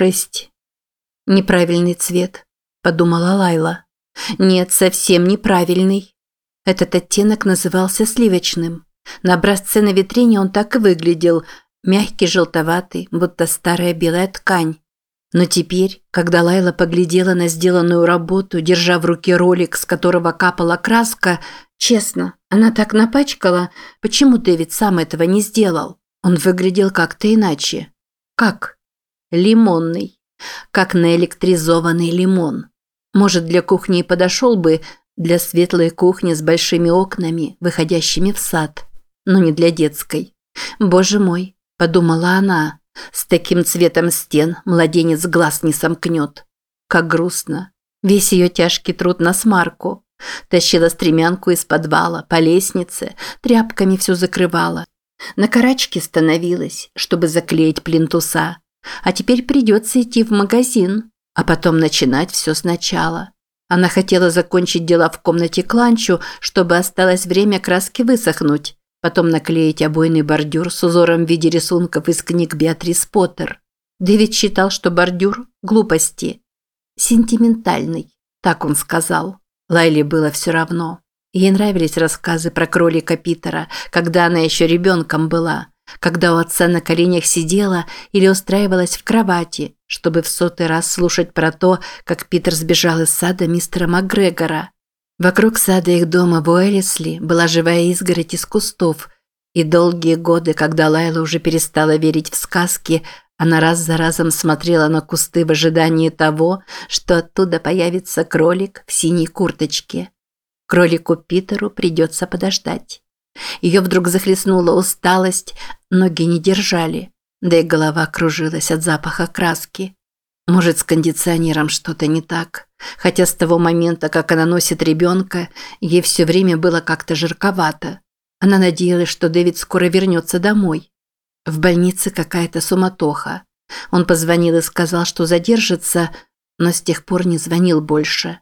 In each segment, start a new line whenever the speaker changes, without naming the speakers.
шесть. Неправильный цвет, подумала Лайла. Нет, совсем неправильный. Этот оттенок назывался сливочным. На образце на витрине он так и выглядел, мягкий желтоватый, будто старая белая ткань. Но теперь, когда Лайла поглядела на сделанную работу, держа в руке ролик, с которого капала краска, честно, она так напачкала, почему Дэвид сам этого не сделал? Он выглядел как-то иначе. Как? Лимонный. Как наэлектризованный лимон. Может, для кухни и подошел бы, для светлой кухни с большими окнами, выходящими в сад, но не для детской. Боже мой, подумала она. С таким цветом стен младенец глаз не сомкнет. Как грустно. Весь ее тяжкий труд на смарку. Тащила стремянку из подвала, по лестнице, тряпками все закрывала. На карачке становилась, чтобы заклеить плинтуса. А теперь придется идти в магазин, а потом начинать все сначала. Она хотела закончить дела в комнате Кланчу, чтобы осталось время краски высохнуть, потом наклеить обойный бордюр с узором в виде рисунков из книг Беатрис Поттер. Дэвид считал, что бордюр – глупости. Сентиментальный, так он сказал. Лайле было все равно. Ей нравились рассказы про кролика Питера, когда она еще ребенком была, когда у отца на коленях сидела или устраивалась в кровати, чтобы в сотый раз слушать про то, как Питер сбежал из сада мистера МакГрегора. Вокруг сада их дома в Уэллисли была живая изгородь из кустов, и долгие годы, когда Лайла уже перестала верить в сказки, она раз за разом смотрела на кусты в ожидании того, что оттуда появится кролик в синей курточке. Кролику Питеру придется подождать. Ее вдруг захлестнула усталость, ноги не держали, да и голова кружилась от запаха краски. Может, с кондиционером что-то не так. Хотя с того момента, как она носит ребенка, ей все время было как-то жарковато. Она надеялась, что Дэвид скоро вернется домой. В больнице какая-то суматоха. Он позвонил и сказал, что задержится, но с тех пор не звонил больше.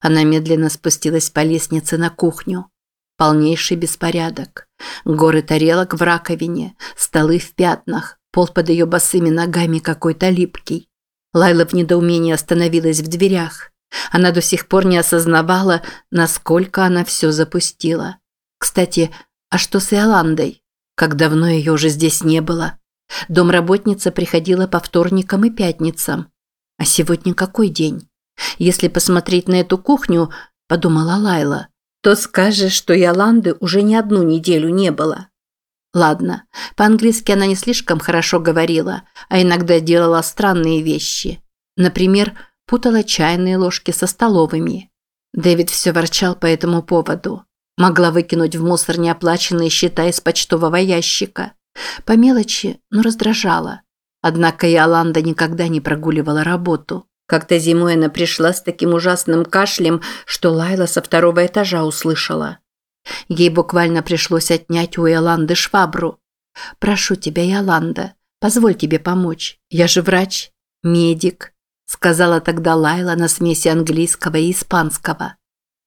Она медленно спустилась по лестнице на кухню. Полнейший беспорядок. Горы тарелок в раковине, столы в пятнах, пол под ее босыми ногами какой-то липкий. Лайла в недоумении остановилась в дверях. Она до сих пор не осознавала, насколько она все запустила. Кстати, а что с Иоландой? Как давно ее уже здесь не было? Домработница приходила по вторникам и пятницам. А сегодня какой день? Если посмотреть на эту кухню, подумала Лайла, то скажешь, что Иоланды уже не одну неделю не было. Ладно, по-английски она не слишком хорошо говорила, а иногда делала странные вещи. Например, путала чайные ложки со столовыми. Дэвид все ворчал по этому поводу. Могла выкинуть в мусор неоплаченные счета из почтового ящика. По мелочи, но раздражала. Однако Иоланда никогда не прогуливала работу. Как-то зимой она пришла с таким ужасным кашлем, что Лайла со второго этажа услышала. Ей буквально пришлось отнять у Иоланды швабру. «Прошу тебя, Иоланда, позволь тебе помочь. Я же врач, медик», сказала тогда Лайла на смеси английского и испанского.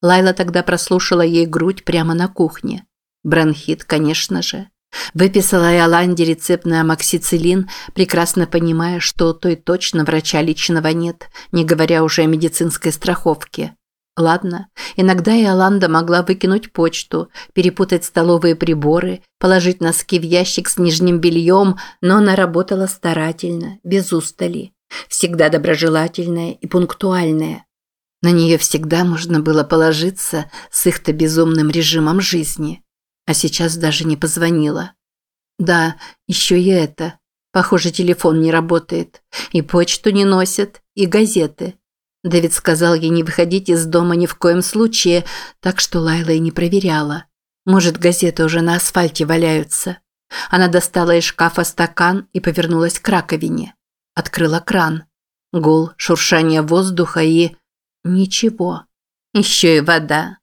Лайла тогда прослушала ей грудь прямо на кухне. Бронхит, конечно же. Выписала Иоланде рецепт на амоксициллин, прекрасно понимая, что той точно врача личного нет, не говоря уже о медицинской страховке. Ладно, иногда Иоланда могла выкинуть почту, перепутать столовые приборы, положить носки в ящик с нижним бельем, но она работала старательно, без устали, всегда доброжелательная и пунктуальная. На нее всегда можно было положиться с их-то безумным режимом жизни. А сейчас даже не позвонила. Да, еще и это. Похоже, телефон не работает. И почту не носят, и газеты. Дэвид сказал ей не выходить из дома ни в коем случае, так что Лайла и не проверяла. Может, газеты уже на асфальте валяются. Она достала из шкафа стакан и повернулась к раковине. Открыла кран. Гул, шуршание воздуха и... Ничего. Еще и вода.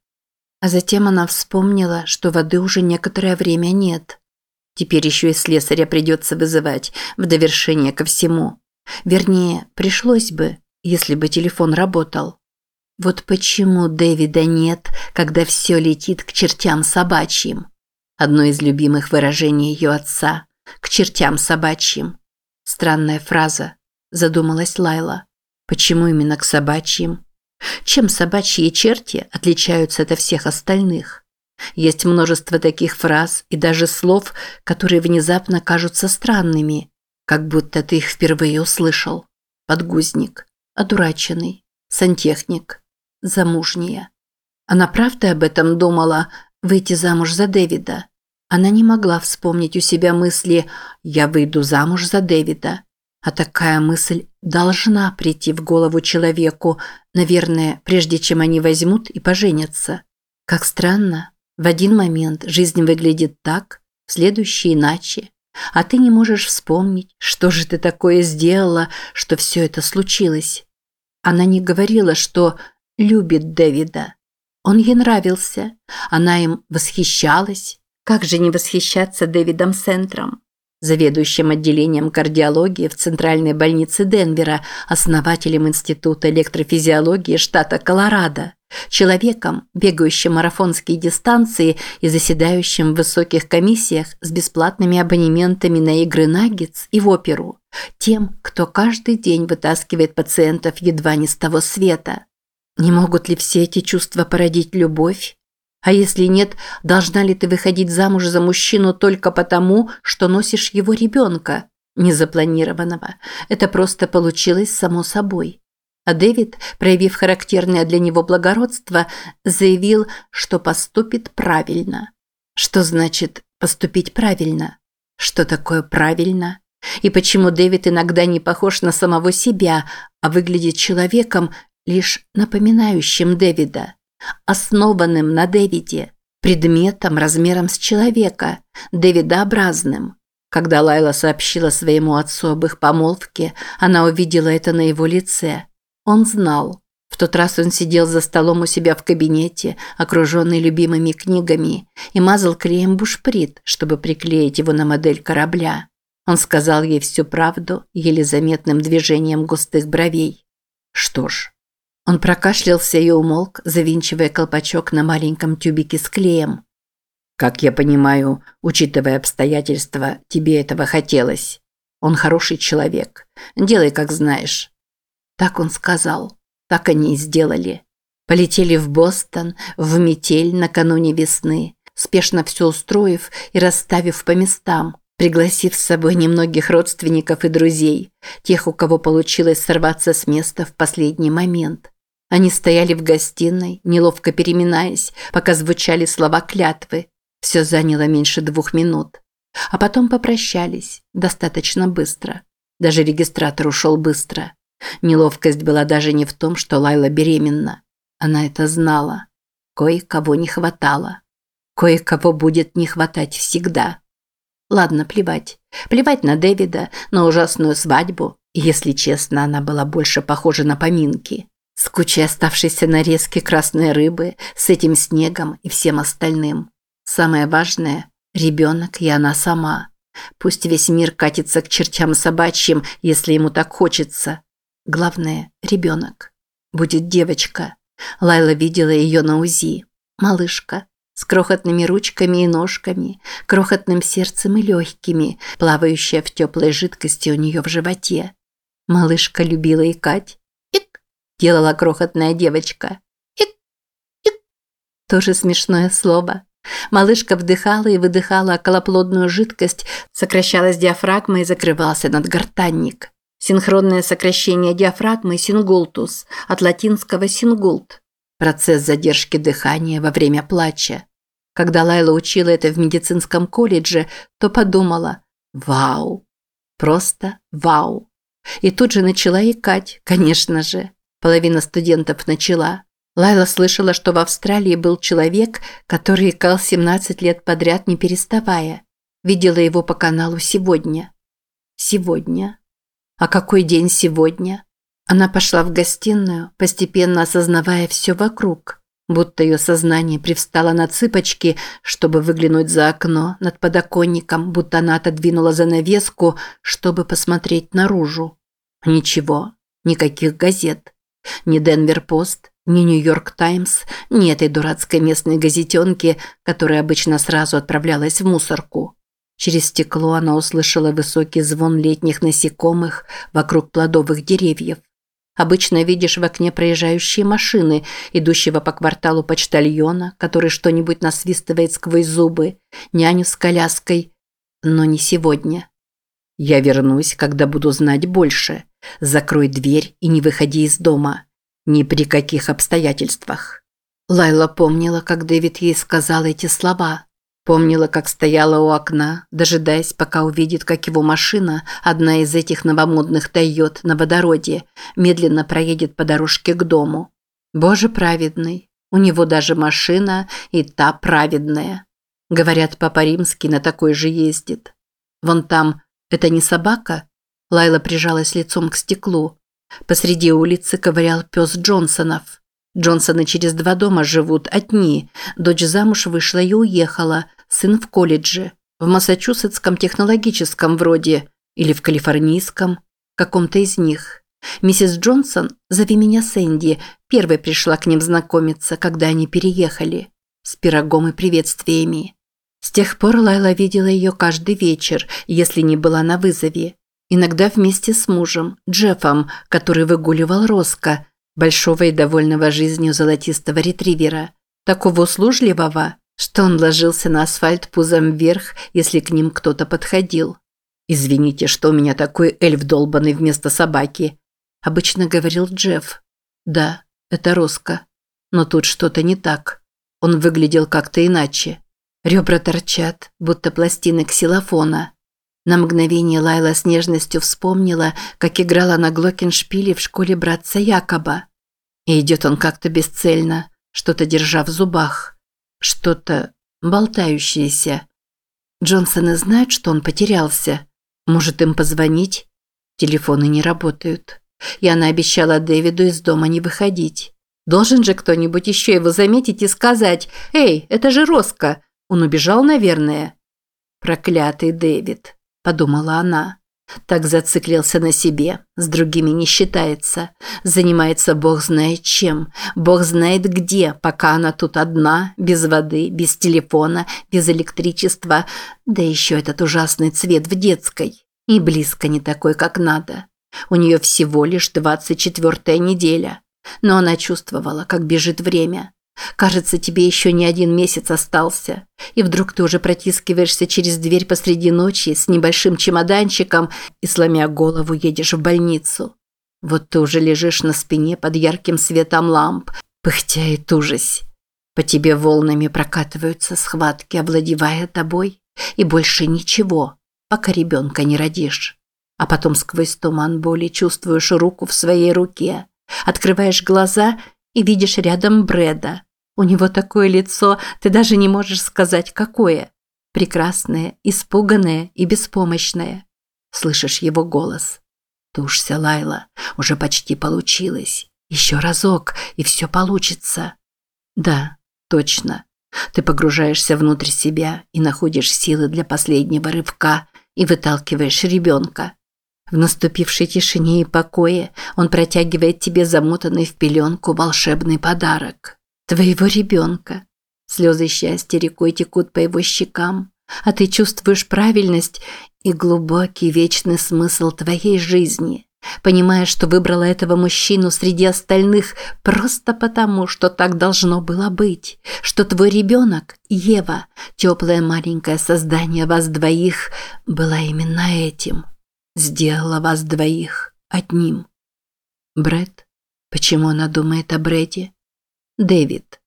А затем она вспомнила, что воды уже некоторое время нет. Теперь еще и слесаря придется вызывать в довершение ко всему. Вернее, пришлось бы, если бы телефон работал. Вот почему Дэвида нет, когда все летит к чертям собачьим. Одно из любимых выражений ее отца – к чертям собачьим. Странная фраза. задумалась Лайла. Почему именно к собачьим? Чем собачьи черти отличаются от всех остальных? Есть множество таких фраз и даже слов, которые внезапно кажутся странными, как будто ты их впервые услышал. Подгузник, одураченный, сантехник, замужняя. Она правда об этом думала, выйти замуж за Дэвида? Она не могла вспомнить у себя мысли «я выйду замуж за Дэвида». А такая мысль должна прийти в голову человеку, наверное, прежде чем они возьмут и поженятся. Как странно, в один момент жизнь выглядит так, в следующий иначе. А ты не можешь вспомнить, что же ты такое сделала, что все это случилось. Она не говорила, что любит Дэвида. Он ей нравился, она им восхищалась. Как же не восхищаться Дэвидом Сентром? Заведующим отделением кардиологии в Центральной больнице Денвера, основателем Института электрофизиологии штата Колорадо, человеком, бегающим марафонские дистанции и заседающим в высоких комиссиях с бесплатными абонементами на игры «Наггетс» и в оперу, тем, кто каждый день вытаскивает пациентов едва не с того света. Не могут ли все эти чувства породить любовь? А если нет, должна ли ты выходить замуж за мужчину только потому, что носишь его ребенка, незапланированного? Это просто получилось само собой. А Дэвид, проявив характерное для него благородство, заявил, что поступит правильно. Что значит поступить правильно? Что такое правильно? И почему Дэвид иногда не похож на самого себя, а выглядит человеком, лишь напоминающим Дэвида? Основанным на Дэвиде, предметом размером с человека, Дэвидообразным. Когда Лайла сообщила своему отцу об их помолвке, она увидела это на его лице. Он знал. В тот раз он сидел за столом у себя в кабинете, окруженный любимыми книгами, и мазал клеем бушприт, чтобы приклеить его на модель корабля. Он сказал ей всю правду еле заметным движением густых бровей. Что ж, он прокашлялся и умолк, завинчивая колпачок на маленьком тюбике с клеем. «Как я понимаю, учитывая обстоятельства, тебе этого хотелось. Он хороший человек. Делай, как знаешь». Так он сказал. Так они и сделали. Полетели в Бостон, в метель накануне весны, спешно все устроив и расставив по местам, пригласив с собой немногих родственников и друзей, тех, у кого получилось сорваться с места в последний момент. Они стояли в гостиной, неловко переминаясь, пока звучали слова клятвы. Все заняло меньше двух минут. А потом попрощались, достаточно быстро. Даже регистратор ушел быстро. Неловкость была даже не в том, что Лайла беременна. Она это знала. Кое-кого не хватало. Кое-кого будет не хватать всегда. Ладно, плевать. Плевать на Дэвида, на ужасную свадьбу. если честно, она была больше похожа на поминки с кучей оставшейся нарезки красной рыбы, с этим снегом и всем остальным. Самое важное – ребенок и она сама. Пусть весь мир катится к чертям собачьим, если ему так хочется. Главное – ребенок. Будет девочка. Лайла видела ее на УЗИ. Малышка. С крохотными ручками и ножками, крохотным сердцем и легкими, плавающая в теплой жидкости у нее в животе. Малышка любила икать, делала крохотная девочка. Ик, ик. Тоже смешное слово. Малышка вдыхала и выдыхала околоплодную жидкость, сокращалась диафрагма и закрывался надгортанник. Синхронное сокращение диафрагмы – сингултус, от латинского singult – процесс задержки дыхания во время плача. Когда Лайла учила это в медицинском колледже, то подумала «Вау!» Просто «Вау!» И тут же начала икать, конечно же. Половина студентов начала. Лайла слышала, что в Австралии был человек, который икал 17 лет подряд, не переставая. Видела его по каналу сегодня. Сегодня. А какой день сегодня? Она пошла в гостиную, постепенно осознавая все вокруг, будто ее сознание привстало на цыпочки, чтобы выглянуть за окно над подоконником, будто она отодвинула занавеску, чтобы посмотреть наружу. Ничего, никаких газет. Ни Денвер-Пост, ни Нью-Йорк Таймс, ни этой дурацкой местной газетенки, которая обычно сразу отправлялась в мусорку. Через стекло она услышала высокий звон летних насекомых вокруг плодовых деревьев. Обычно видишь в окне проезжающие машины, идущего по кварталу почтальона, который что-нибудь насвистывает сквозь зубы, няню с коляской. Но не сегодня. Я вернусь, когда буду знать больше. Закрой дверь и не выходи из дома. Ни при каких обстоятельствах. Лайла помнила, как Дэвид ей сказал эти слова. Помнила, как стояла у окна, дожидаясь, пока увидит, как его машина, одна из этих новомодных «Тойот» на водороде, медленно проедет по дорожке к дому. Боже праведный, у него даже машина и та праведная. Говорят, папа римский на такой же ездит. Вон там, это не собака? Лайла прижалась лицом к стеклу. Посреди улицы ковырял пес Джонсонов. Джонсоны через два дома живут одни. Дочь замуж вышла и уехала – сын в колледже, в Массачусетском технологическом вроде, или в калифорнийском, каком-то из них. Миссис Джонсон, зови меня Сэнди, первой пришла к ним знакомиться, когда они переехали. С пирогом и приветствиями. С тех пор Лайла видела ее каждый вечер, если не была на вызове. Иногда вместе с мужем, Джеффом, который выгуливал Роско, большого и довольного жизнью золотистого ретривера. Такого услужливого, что он ложился на асфальт пузом вверх, если к ним кто-то подходил. «Извините, что у меня такой эльф долбанный вместо собаки», – обычно говорил Джефф. «Да, это Роско. Но тут что-то не так. Он выглядел как-то иначе. Ребра торчат, будто пластины ксилофона». На мгновение Лайла с нежностью вспомнила, как играла на глокеншпиле в школе братца Якоба. И идет он как-то бесцельно, что-то держа в зубах. Что-то болтающееся. Джонсоны знают, что он потерялся. Может им позвонить? Телефоны не работают. И она обещала Дэвиду из дома не выходить. Должен же кто-нибудь еще его заметить и сказать «Эй, это же Роско!» Он убежал, наверное. «Проклятый Дэвид», – подумала она. Так зациклился на себе, с другими не считается. Занимается бог знает чем, бог знает где, пока она тут одна, без воды, без телефона, без электричества, да еще этот ужасный цвет в детской. И близко не такой, как надо. У нее всего лишь двадцать четвертая неделя. Но она чувствовала, как бежит время. Кажется, тебе еще не один месяц остался. И вдруг ты уже протискиваешься через дверь посреди ночи с небольшим чемоданчиком и, сломя голову, едешь в больницу. Вот ты уже лежишь на спине под ярким светом ламп, пыхтя и тужась. По тебе волнами прокатываются схватки, овладевая тобой. И больше ничего, пока ребенка не родишь. А потом сквозь туман боли чувствуешь руку в своей руке. Открываешь глаза и видишь рядом Брэда – у него такое лицо, ты даже не можешь сказать, какое. Прекрасное, испуганное и беспомощное. Слышишь его голос. Тушься, Лайла, уже почти получилось. Еще разок, и все получится. Да, точно. Ты погружаешься внутрь себя и находишь силы для последнего рывка и выталкиваешь ребенка. В наступившей тишине и покое он протягивает тебе замотанный в пеленку волшебный подарок твоего ребенка. Слезы счастья рекой текут по его щекам, а ты чувствуешь правильность и глубокий вечный смысл твоей жизни, понимая, что выбрала этого мужчину среди остальных просто потому, что так должно было быть, что твой ребенок, Ева, теплое маленькое создание вас двоих, была именно этим, сделала вас двоих одним. Бред? Почему она думает о Брэде? Дэвид.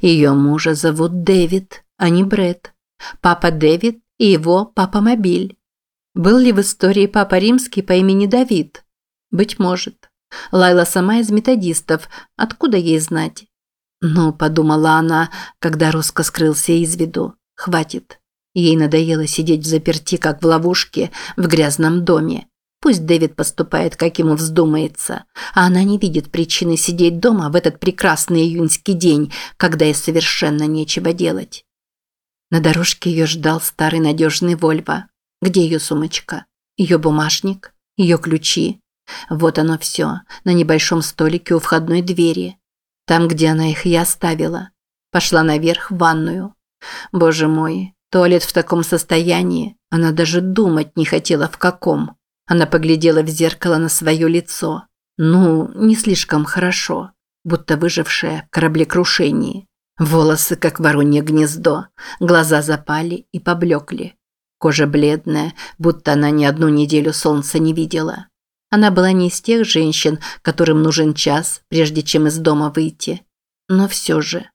Ее мужа зовут Дэвид, а не Бред. Папа Дэвид и его папа Мобиль. Был ли в истории папа римский по имени Давид? Быть может. Лайла сама из методистов, откуда ей знать? Ну, подумала она, когда Роско скрылся из виду. Хватит. Ей надоело сидеть в заперти, как в ловушке, в грязном доме. Пусть Дэвид поступает, как ему вздумается, а она не видит причины сидеть дома в этот прекрасный июньский день, когда ей совершенно нечего делать. На дорожке ее ждал старый надежный Вольво. Где ее сумочка? Ее бумажник? Ее ключи? Вот оно все, на небольшом столике у входной двери. Там, где она их и оставила. Пошла наверх в ванную. Боже мой, туалет в таком состоянии. Она даже думать не хотела в каком. Она поглядела в зеркало на свое лицо. Ну, не слишком хорошо, будто выжившая в кораблекрушении. Волосы, как воронье гнездо, глаза запали и поблекли. Кожа бледная, будто она ни одну неделю солнца не видела. Она была не из тех женщин, которым нужен час, прежде чем из дома выйти. Но все же,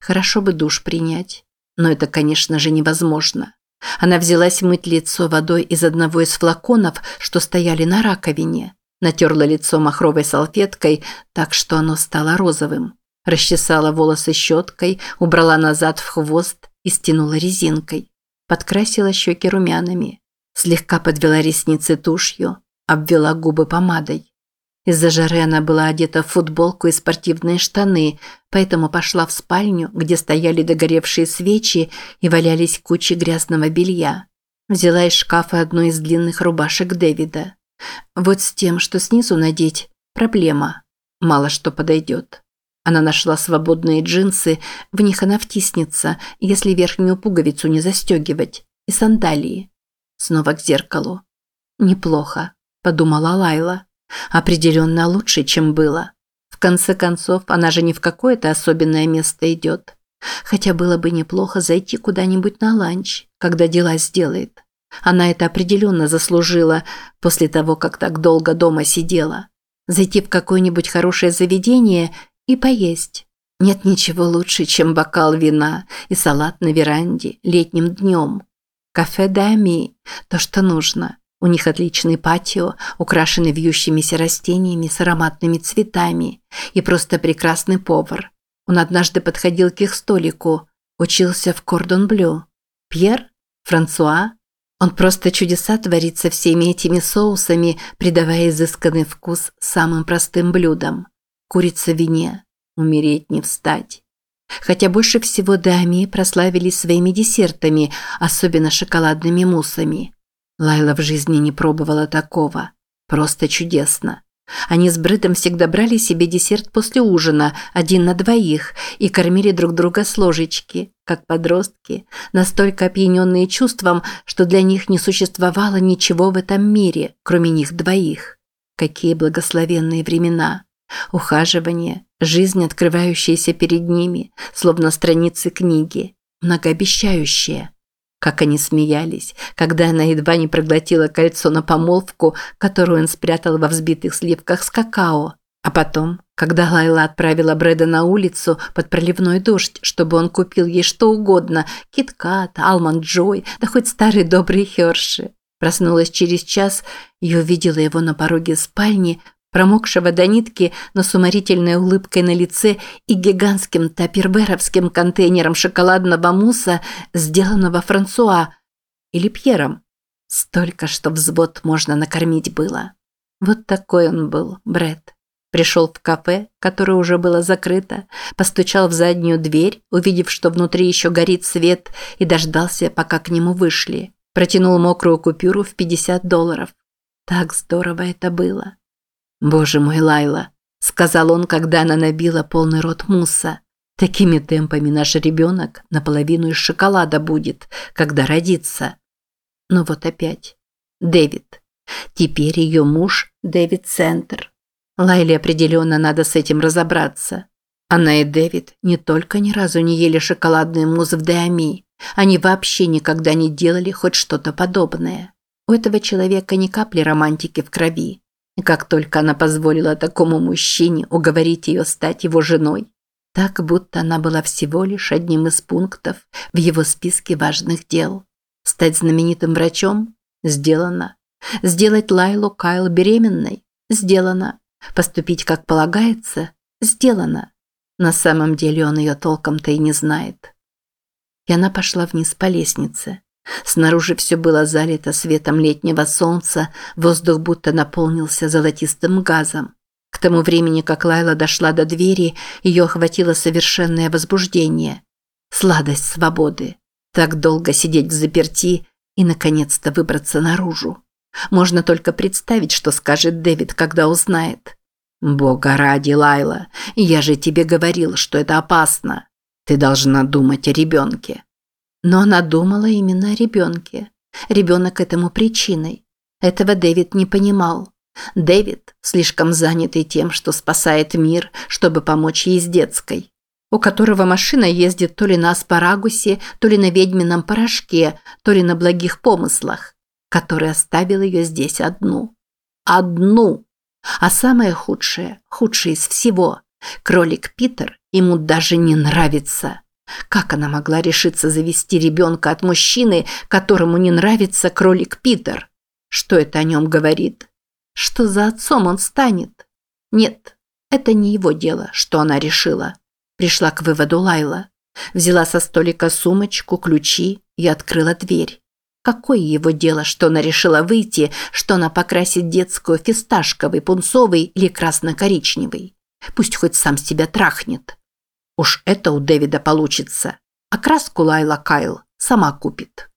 хорошо бы душ принять. Но это, конечно же, невозможно. Она взялась мыть лицо водой из одного из флаконов, что стояли на раковине. Натерла лицо махровой салфеткой, так что оно стало розовым. Расчесала волосы щеткой, убрала назад в хвост и стянула резинкой. Подкрасила щеки румянами. Слегка подвела ресницы тушью, обвела губы помадой. Из-за жары она была одета в футболку и спортивные штаны, поэтому пошла в спальню, где стояли догоревшие свечи и валялись кучи грязного белья. Взяла из шкафа одну из длинных рубашек Дэвида. Вот с тем, что снизу надеть, проблема. Мало что подойдет. Она нашла свободные джинсы, в них она втиснется, если верхнюю пуговицу не застегивать, и сандалии. Снова к зеркалу. «Неплохо», – подумала Лайла. Определенно лучше, чем было. В конце концов, она же не в какое-то особенное место идет. Хотя было бы неплохо зайти куда-нибудь на ланч, когда дела сделает. Она это определенно заслужила после того, как так долго дома сидела. Зайти в какое-нибудь хорошее заведение и поесть. Нет ничего лучше, чем бокал вина и салат на веранде летним днем. Кафе Дами – то, что нужно. У них отличный патио, украшенный вьющимися растениями с ароматными цветами, и просто прекрасный повар. Он однажды подходил к их столику, учился в кордон блю. Пьер? Франсуа? Он просто чудеса творит со всеми этими соусами, придавая изысканный вкус самым простым блюдам. Курица в вине. Умереть не встать. Хотя больше всего Дами прославились своими десертами, особенно шоколадными муссами. Лайла в жизни не пробовала такого. Просто чудесно. Они с Бритом всегда брали себе десерт после ужина, один на двоих, и кормили друг друга с ложечки, как подростки, настолько опьяненные чувством, что для них не существовало ничего в этом мире, кроме них двоих. Какие благословенные времена! Ухаживание, жизнь, открывающаяся перед ними, словно страницы книги, многообещающие. Как они смеялись, когда она едва не проглотила кольцо на помолвку, которую он спрятал во взбитых сливках с какао. А потом, когда Лайла отправила Брэда на улицу под проливной дождь, чтобы он купил ей что угодно – киткат, алмонд джой, да хоть старый добрый Херши. Проснулась через час и увидела его на пороге спальни, промокшего до нитки, но с уморительной улыбкой на лице и гигантским таперберовским контейнером шоколадного мусса, сделанного Франсуа или Пьером. Столько, что взвод можно накормить было. Вот такой он был, Бред. Пришел в кафе, которое уже было закрыто, постучал в заднюю дверь, увидев, что внутри еще горит свет, и дождался, пока к нему вышли. Протянул мокрую купюру в 50 долларов. Так здорово это было. «Боже мой, Лайла», – сказал он, когда она набила полный рот мусса. «Такими темпами наш ребенок наполовину из шоколада будет, когда родится». Но вот опять. Дэвид. Теперь ее муж Дэвид Центр. Лайле определенно надо с этим разобраться. Она и Дэвид не только ни разу не ели шоколадный мусс в Диами, они вообще никогда не делали хоть что-то подобное. У этого человека ни капли романтики в крови. Как только она позволила такому мужчине уговорить ее стать его женой, так будто она была всего лишь одним из пунктов в его списке важных дел. Стать знаменитым врачом – сделано. Сделать Лайлу Кайл беременной – сделано. Поступить как полагается – сделано. На самом деле он ее толком-то и не знает. И она пошла вниз по лестнице. Снаружи все было залито светом летнего солнца, воздух будто наполнился золотистым газом. К тому времени, как Лайла дошла до двери, ее охватило совершенное возбуждение. Сладость свободы. Так долго сидеть в заперти и, наконец-то, выбраться наружу. Можно только представить, что скажет Дэвид, когда узнает. «Бога ради, Лайла, я же тебе говорил, что это опасно. Ты должна думать о ребенке». Но она думала именно о ребенке. Ребенок этому причиной. Этого Дэвид не понимал. Дэвид, слишком занятый тем, что спасает мир, чтобы помочь ей с детской. У которого машина ездит то ли на аспарагусе, то ли на ведьмином порошке, то ли на благих помыслах. Который оставил ее здесь одну. Одну! А самое худшее, худшее из всего, кролик Питер ему даже не нравится. Как она могла решиться завести ребенка от мужчины, которому не нравится кролик Питер? Что это о нем говорит? Что за отцом он станет? Нет, это не его дело, что она решила. Пришла к выводу Лайла. Взяла со столика сумочку, ключи и открыла дверь. Какое его дело, что она решила выйти, что она покрасит детскую фисташковый, пунцовый или красно-коричневый? Пусть хоть сам себя трахнет. Уж это у Дэвида получится. А краску Лайла Кайл сама купит.